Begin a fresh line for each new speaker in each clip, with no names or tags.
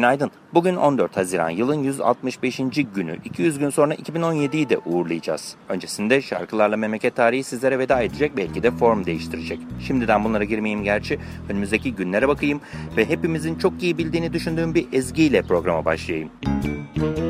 Günaydın. Bugün 14 Haziran yılın 165. günü. 200 gün sonra 2017'yi de uğurlayacağız. Öncesinde şarkılarla memleket tarihi sizlere veda edecek belki de form değiştirecek. Şimdiden bunlara girmeyeyim gerçi. Önümüzdeki günlere bakayım ve hepimizin çok iyi bildiğini düşündüğüm bir ezgiyle programa başlayayım. Müzik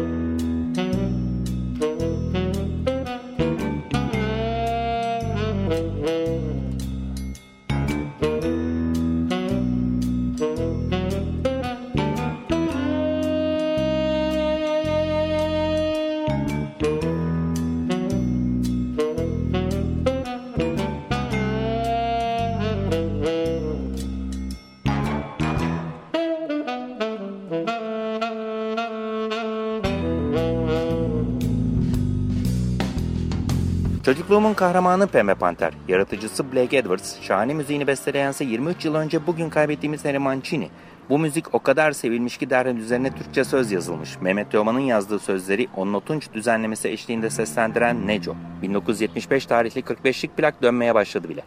Çocukluğumun kahramanı Pembe Panter, yaratıcısı Blake Edwards, şahane müziğini besteleyense 23 yıl önce bugün kaybettiğimiz Harry Mancini. Bu müzik o kadar sevilmiş ki derhal üzerine Türkçe söz yazılmış. Mehmet Teoman'ın yazdığı sözleri Onno Tunç düzenlemesi eşliğinde seslendiren Neco. 1975 tarihli 45'lik plak dönmeye başladı bile.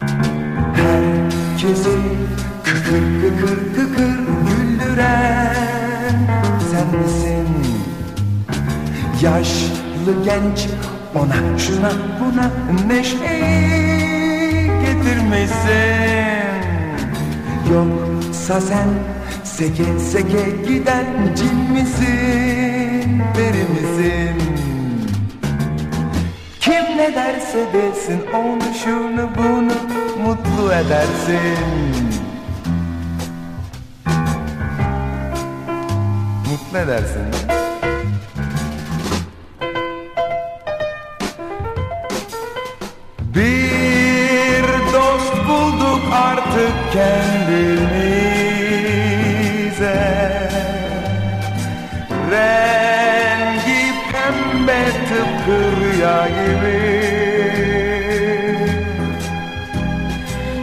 Herkesi kıkır kıkır kıkır güldüren sen misin? Yaşlı genç ona. Şuna buna neşeyi getirmesin. Yoksa sen seke seke giden cin misin peri misin? Kim ne derse desin onu şunu bunu mutlu edersin. Mutlu edersin artık kendimize. Rengi pembe tıpkı rüya gibi.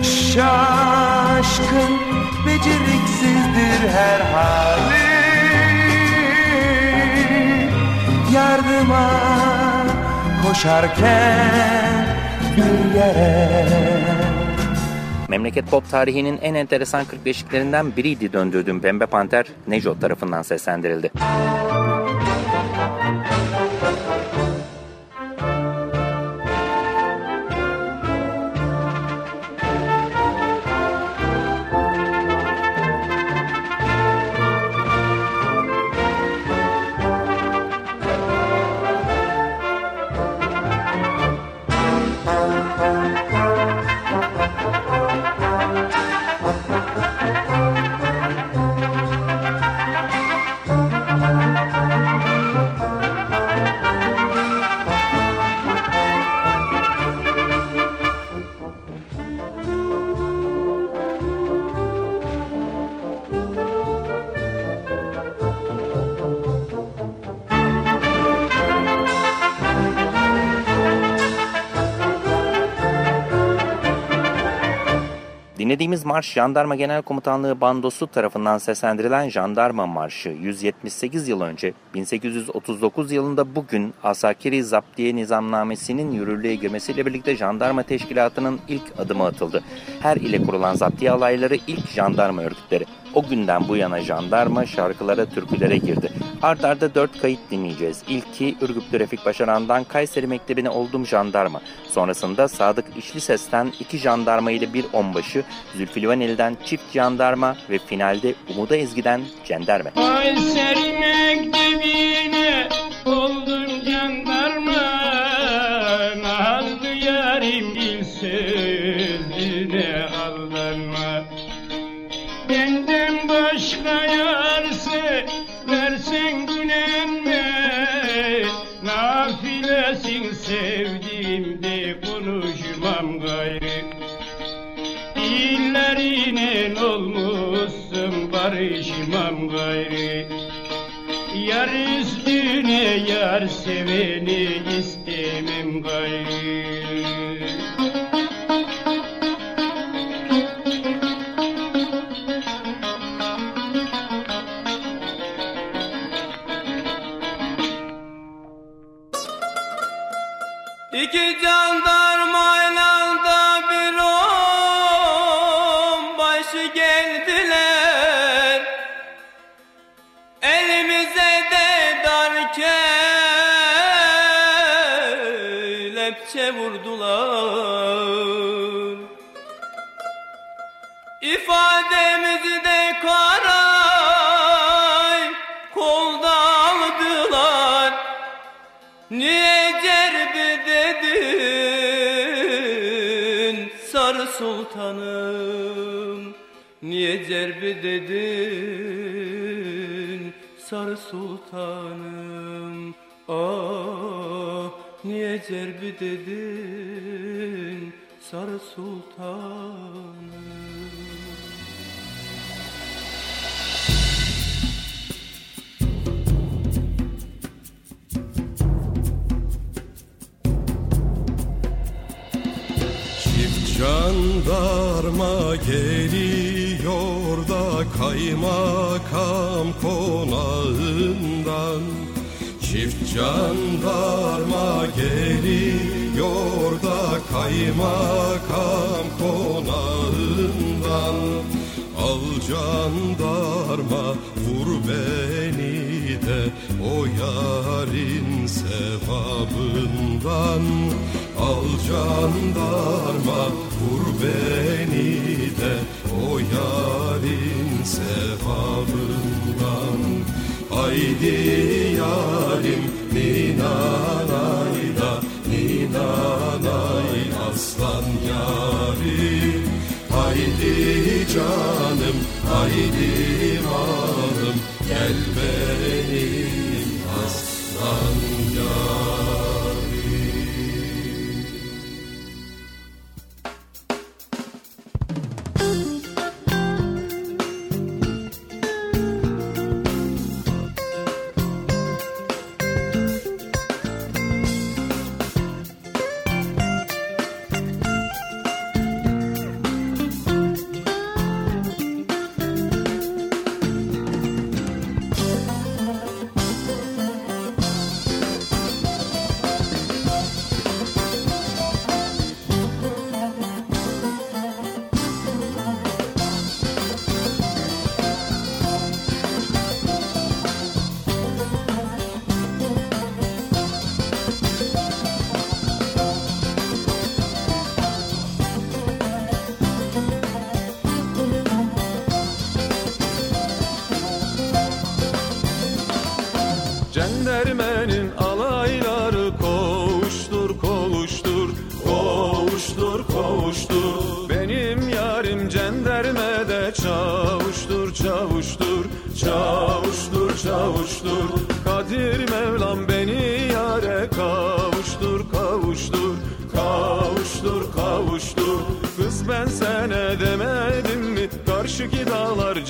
Şaşkın beceriksizdir her hali. Yardıma koşarken bir yere Memleket pop tarihinin en enteresan 45'liklerinden biriydi döndürdüğüm Pembe Panter, Nejo tarafından seslendirildi. Dinlediğimiz marş Jandarma Genel Komutanlığı Bandosu tarafından seslendirilen Jandarma Marşı 178 yıl önce 1839 yılında bugün Asakiri Zaptiye Nizamnamesi'nin yürürlüğe girmesiyle birlikte jandarma teşkilatının ilk adımı atıldı. Her ile kurulan zaptiye alayları ilk jandarma örgütleri. O günden bu yana jandarma şarkılara, türkülere girdi. Art arda dört kayıt dinleyeceğiz. İlki Ürgüplü Refik Başaran'dan Kayseri Mektebi'ne oldum jandarma. Sonrasında Sadık İşli Ses'ten iki jandarma ile bir onbaşı, Zülfü Livaneli'den çift jandarma ve finalde Umuda Ezgi'den cenderme. Kayseri Mektebi'ne Yar
seveni istemem gayrı
sultanım Niye cerbi dedin sarı sultanım? Ah niye cerbi dedin sarı sultanım
jandarma geliyor da kaymakam konağından. Çift jandarma geliyor da kaymakam konağından. Al jandarma vur beni de o yarın sevabından Al jandarma vur beni de o yarın sevabından. Haydi yarim ninanayda ninanay aslan yarim Haydi canım haydi malım gel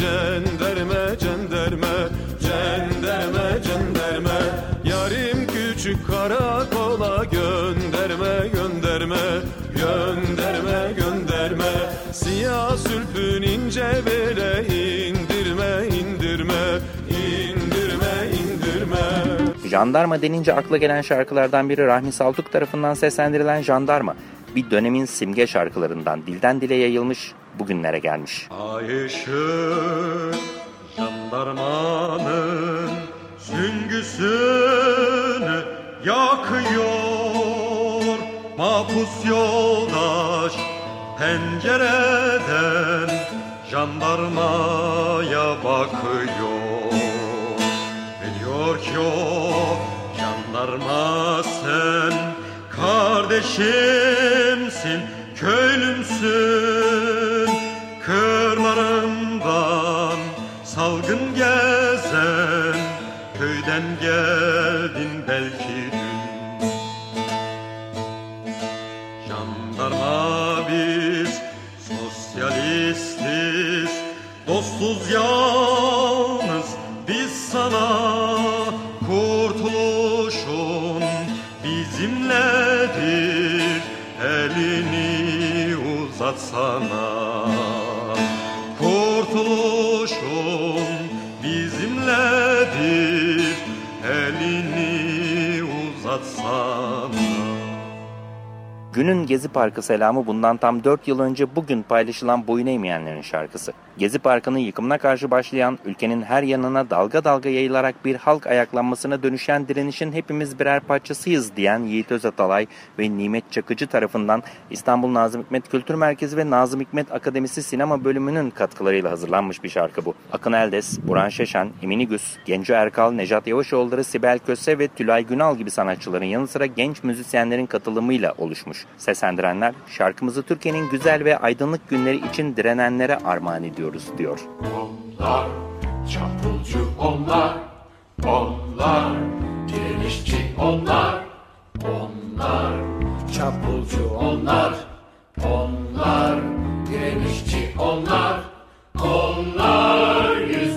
cenderme cenderme Cenderme cenderme Yarim küçük karakola gönderme gönderme Gönderme gönderme Siyah sülfün ince bele indirme indirme indirme indirme
Jandarma denince akla gelen şarkılardan biri Rahmi Saltuk tarafından seslendirilen Jandarma. Bir dönemin simge şarkılarından dilden dile yayılmış, bugünlere gelmiş.
Ay jandarmanın süngüsünü yakıyor. Mahpus yoldaş pencereden jandarmaya bakıyor. Ve diyor ki o jandarma sen kardeşimsin köylümsün Dalgın gezen köyden geldin belki dün. Jandarma biz sosyalistiz Dostuz yalnız. Biz sana Kurtuluşun bizimledir. Elini uzatsana
Günün Gezi Parkı selamı bundan tam 4 yıl önce bugün paylaşılan boyun eğmeyenlerin şarkısı. Gezi Parkı'nın yıkımına karşı başlayan, ülkenin her yanına dalga dalga yayılarak bir halk ayaklanmasına dönüşen direnişin hepimiz birer parçasıyız diyen Yiğit Özatalay ve Nimet Çakıcı tarafından İstanbul Nazım Hikmet Kültür Merkezi ve Nazım Hikmet Akademisi Sinema Bölümünün katkılarıyla hazırlanmış bir şarkı bu. Akın Eldes, Burhan Şeşen, Emini Güs, Genco Erkal, Nejat Yavaşoğulları, Sibel Köse ve Tülay Günal gibi sanatçıların yanı sıra genç müzisyenlerin katılımıyla oluşmuş. Seslendirenler şarkımızı Türkiye'nin güzel ve aydınlık günleri için direnenlere armağan ediyoruz diyor.
Onlar çapulcu onlar, onlar direnişçi onlar, onlar çapulcu onlar, onlar direnişçi onlar, onlar yüz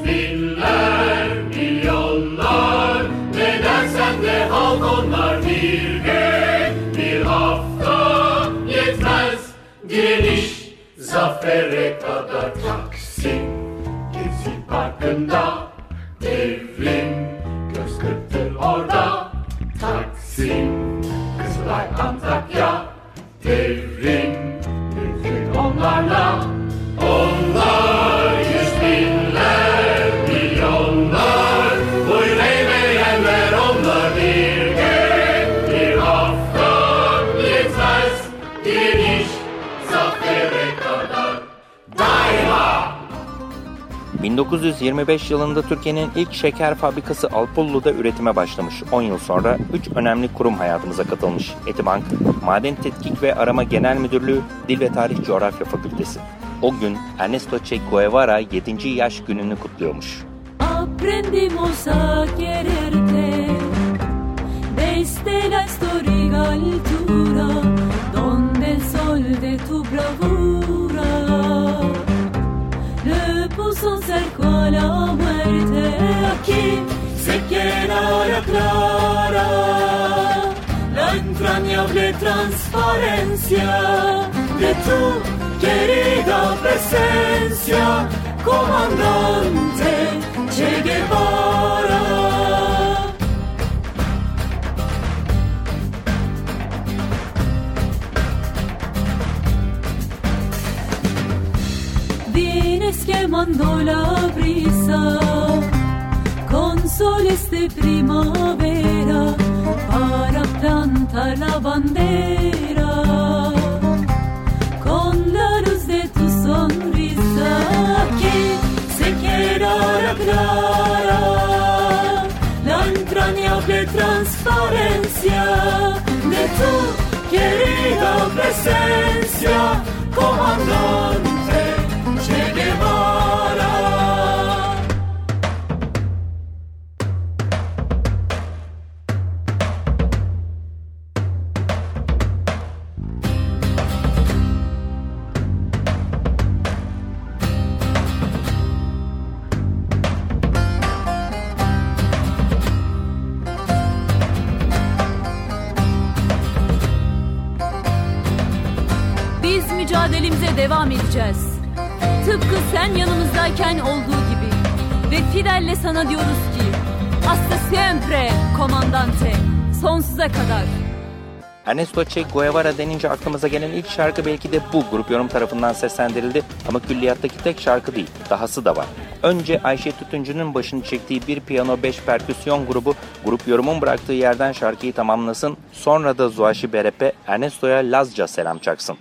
1925 yılında Türkiye'nin ilk şeker fabrikası Alpollu'da üretime başlamış. 10 yıl sonra 3 önemli kurum hayatımıza katılmış. Etibank, Maden Tetkik ve Arama Genel Müdürlüğü, Dil ve Tarih Coğrafya Fakültesi. O gün Ernesto Che Guevara 7. yaş gününü kutluyormuş.
Aprendimos a quererte desde la donde sol de tu bravura cerco a la muerte. Aquí se queda clara la entrañable transparencia de tu querida presencia, comandante Che Guevara. La brisa con soles de primavera para plantar la bandera. Con la luz de tu sonrisa aquí se quedará clara la entrañable transparencia de tu querida presencia comandante
devam edeceğiz. Tıpkı sen yanımızdayken olduğu gibi. Ve Fidel'le sana diyoruz ki Hasta siempre, komandante. Sonsuza kadar.
Ernesto Che Guevara denince aklımıza gelen ilk şarkı belki de bu grup yorum tarafından seslendirildi ama külliyattaki tek şarkı değil, dahası da var. Önce Ayşe Tütüncü'nün başını çektiği bir piyano 5 perküsyon grubu grup yorumun bıraktığı yerden şarkıyı tamamlasın, sonra da Zuaşi Berepe Ernesto'ya Lazca selam çaksın.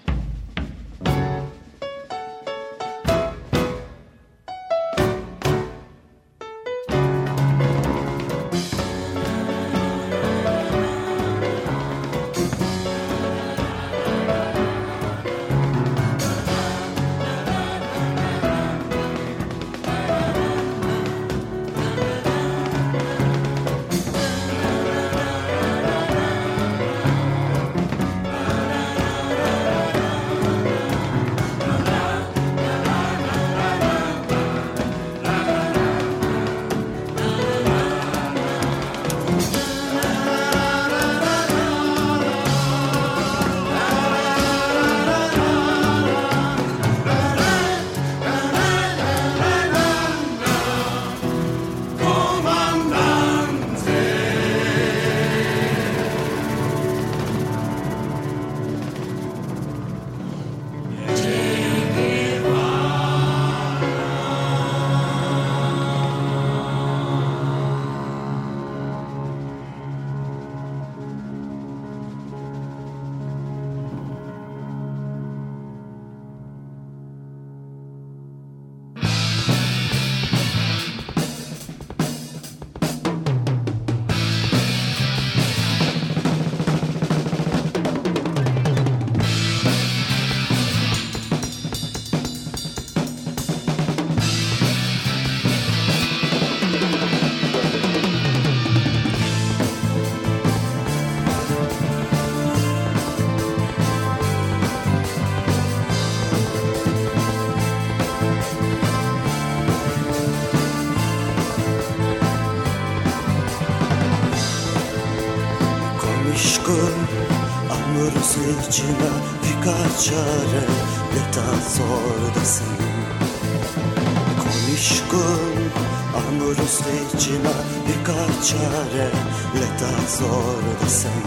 L'età sorda sen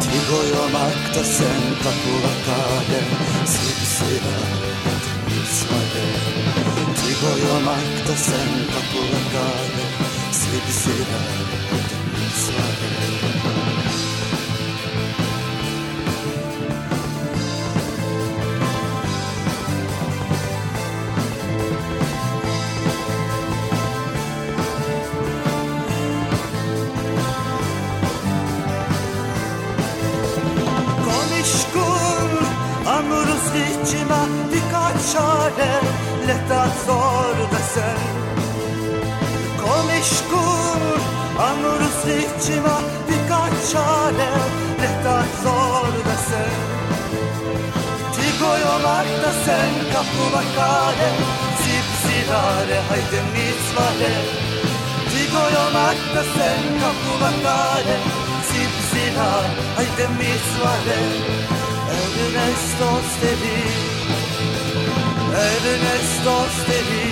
Tigoyamakta sen kapıla kale Sipsira İsmail Tigoyamakta sen kapıla kale Sipsira İsmail çare leta zor desen Konuşkur anurus içima birkaç çare leta zor desen Tigoyolar da sen kapıla kare Zipzilare haydi mitzvare Tigoyolar da sen kapıla kare Zipzilar haydi mitzvare Ernestos dedi. Ernestos dedi.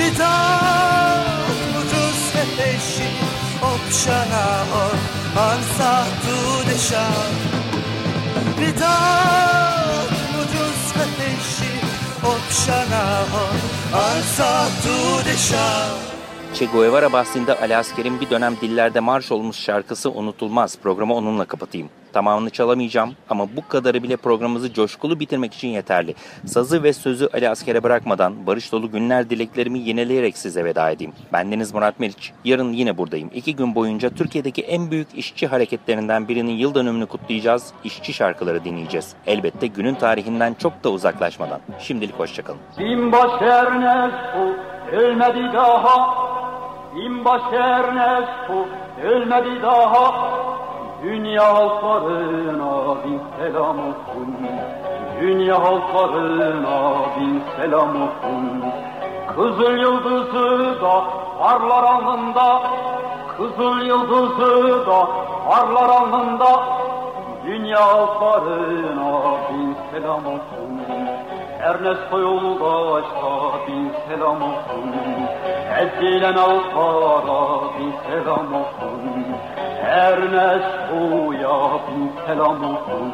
Vidat mutus hepeshi Opshana or Ansa tu deshan Vidat mutus hepeshi Opshana or Ansa tu deshan
Che Guevara bahsinde Ali Asker'in bir dönem dillerde marş olmuş şarkısı unutulmaz. Programı onunla kapatayım. Tamamını çalamayacağım ama bu kadarı bile programımızı coşkulu bitirmek için yeterli. Sazı ve sözü Ali Asker'e bırakmadan barış dolu günler dileklerimi yenileyerek size veda edeyim. Bendeniz Murat Meriç. Yarın yine buradayım. İki gün boyunca Türkiye'deki en büyük işçi hareketlerinden birinin yıl dönümünü kutlayacağız. İşçi şarkıları dinleyeceğiz. Elbette günün tarihinden çok da uzaklaşmadan. Şimdilik hoşçakalın.
Binbaşı Ernesto ölmedi daha. Binbaşı Ernesto ölmedi daha. Dünya halklarına bin selam olsun. Dünya halklarına bin selam olsun. Kızıl yıldızı da parlar alnında. Kızıl yıldızı da parlar alnında. Dünya halklarına bin selam olsun Ernesto yoldaşa bin selam olsun. Ezilen alkara bin selam olsun. Ernesto'ya bin selam olsun.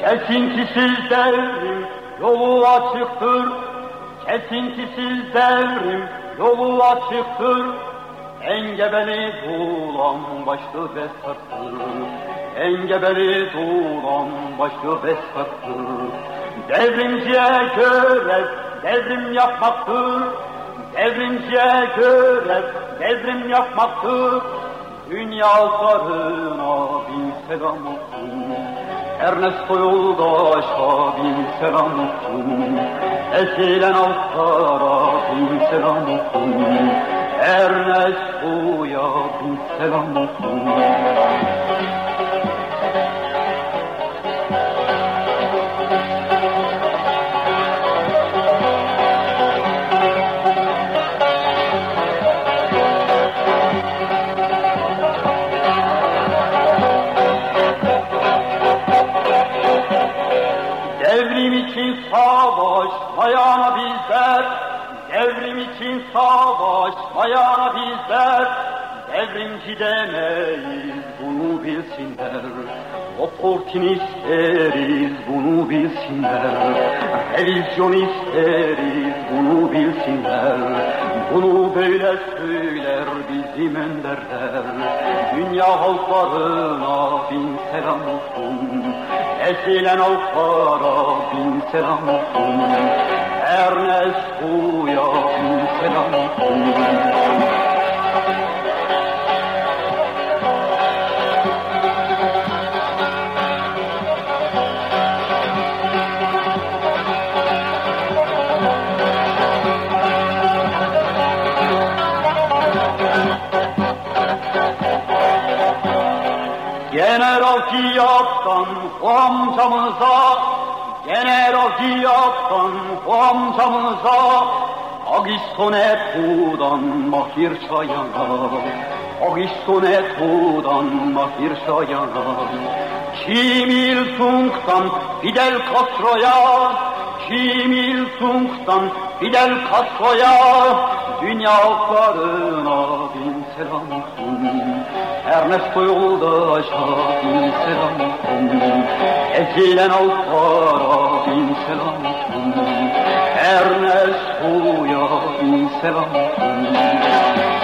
Kesintisiz devrim yolu açıktır Kesintisiz devrim. Yolu açıktır Engebeli bulan başlı besattır Engebeli bulan başlı besattır Devrimciye görev devrim yapmaktır. Devrimciye görev devrim yapmaktır. Dünya sarına bin selam olsun Ernesto yoldaşa bin selam olsun Esilen altlara bin selam olsun Ernesto'ya bin selam olsun savaşmayana bizler Devrim için savaşmayana bizler Devrimci demeyiz bunu bilsinler. Oportunist bunu bilsinler. Revizyonist bunu bilsinler. Bunu böyle söyler bizim önderler Dünya halklarına bin selam olsun. Esilen halklara bin selam olsun Ernesto Jochen General Kiyat'tan amcamıza General Kiyap'tan o amcamıza Agistone Tuğ'dan mahir çayana Agistone Tuğ'dan mahir çayana Kim Il Sung'dan Fidel Castro'ya Kim Il Sung'dan Fidel Castro'ya Dünya halklarına bin selam olsun. Ernesto yoldaşa bin selam olsun Ezilen halklara bin selam olsun Ernesto'ya bin selam olsun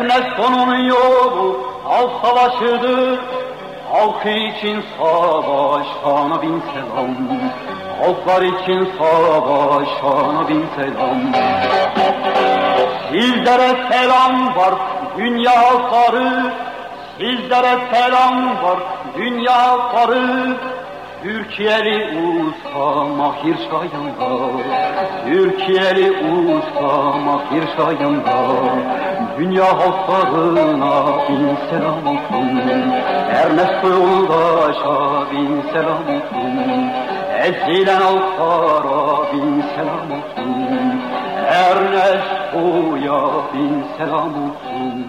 Ernesto'nun yolu halk savaşıdır. Halkı için savaşana bin selam. Halklar için savaşana bin selam. Sizlere selam var dünya halkları. Sizlere selam var dünya halkları. Türkiye'li usta mahir şayanda Türkiye'li usta mahir şayanda Dünya halklarına bin selam olsun. Ernesto yoldaşa bin selam olsun. Ezilen halklara bin selam olsun. Ernesto'ya bin selam olsun.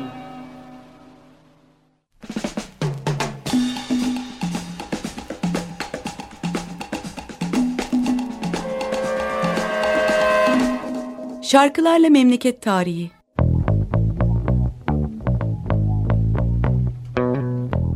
Şarkılarla Memleket Tarihi